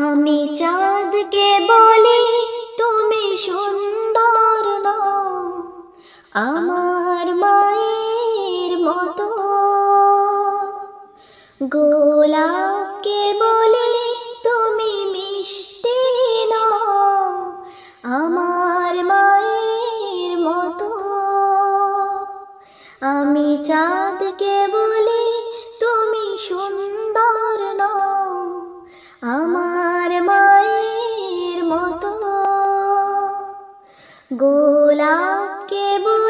আমি চাঁদকে বলি, তুমি সুন্দর আমার মায়ের মতো। গোলাপকে বলি, তুমি মিষ্টি নও। আমার মায়ের মতো। আমি চাঁদকে বলি গোলাপকে বলি তুমি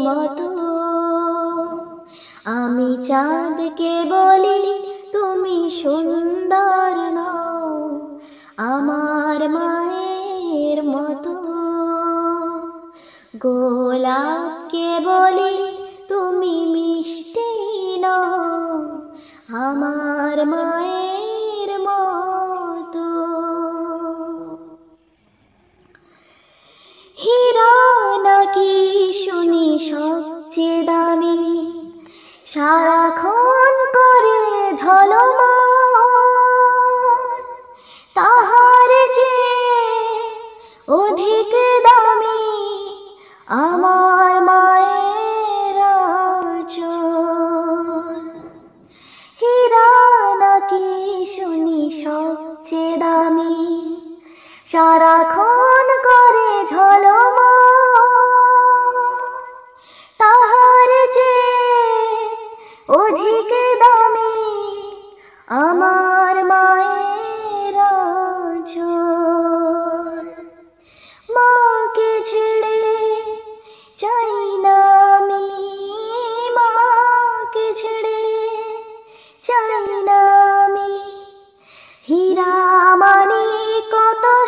মতো আমি চাঁদকে বলি, তুমি সুন্দর নও, আমার মায়ের মতো। গোলাপকে বলি, তুমি মিষ্টি নও, আমার মায়ের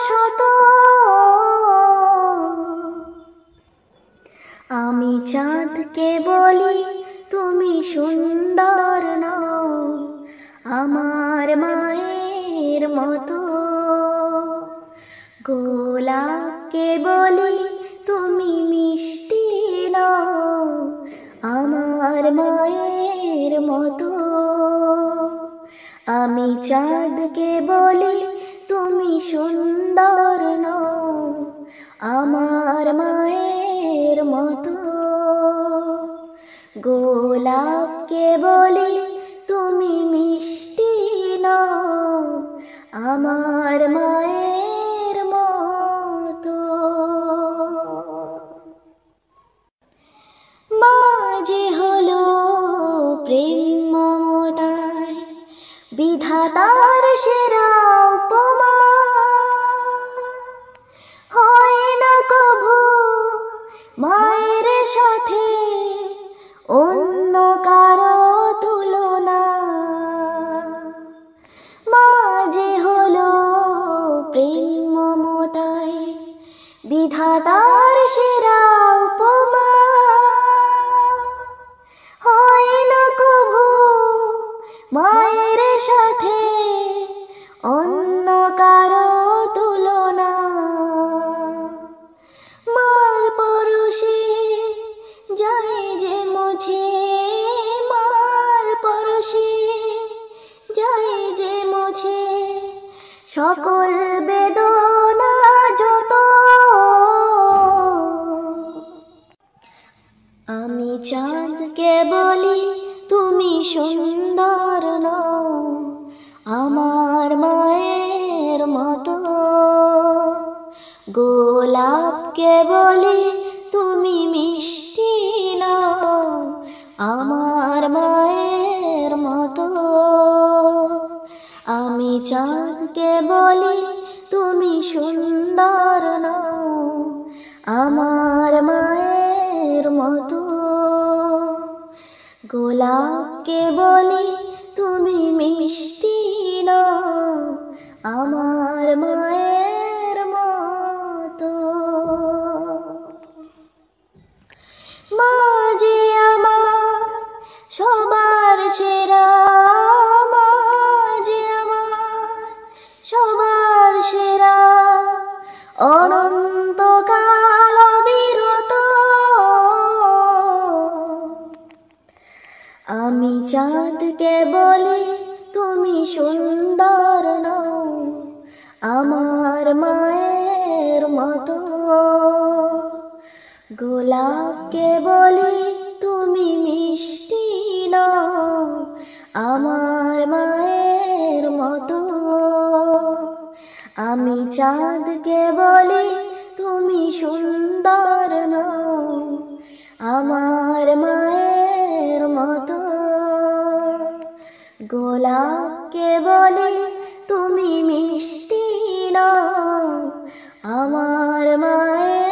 শত। আমি চাঁদকে বলি, তুমি সুন্দর নও, আমার মায়ের মতো। গোলাপকে বলি, তুমি মিষ্টি নও, আমার মায়ের মতো। আমি চাঁদকে বলি তুমি সুন্দর আমার মায়ের মতো। গোলাপকে বলি তুমি মিষ্টি নও আমার মায়ের বিধাতার সেরা উপমা। হয় না কভু মায়ের সাথে অন্য কারও তুলনা। মার পরশে যায় যে মুছে, মার পরশে যায় যে মুছে সকল সুন্দর আমার মায়ের মতো। গোলাপকে বলে তুমি মিষ্টি নাও আমার মায়ের মতো। আমি চাঁদকে বলি তুমি সুন্দর নাও আমার মায়ের মতো। গোলাপকে বলে তুমি মিষ্টি না আমার মায়ের চাঁদকে বলি, তুমি সুন্দর নও, আমার মায়ের মতো। গোলাপকে বলি, তুমি মিষ্টি নও, আমার মায়ের মতো। আমি চাঁদকে বলি, তুমি সুন্দর নও, আমার মায়ের মতো। গোলাপকে বলে তুমি মিষ্টি না আমার মায়ের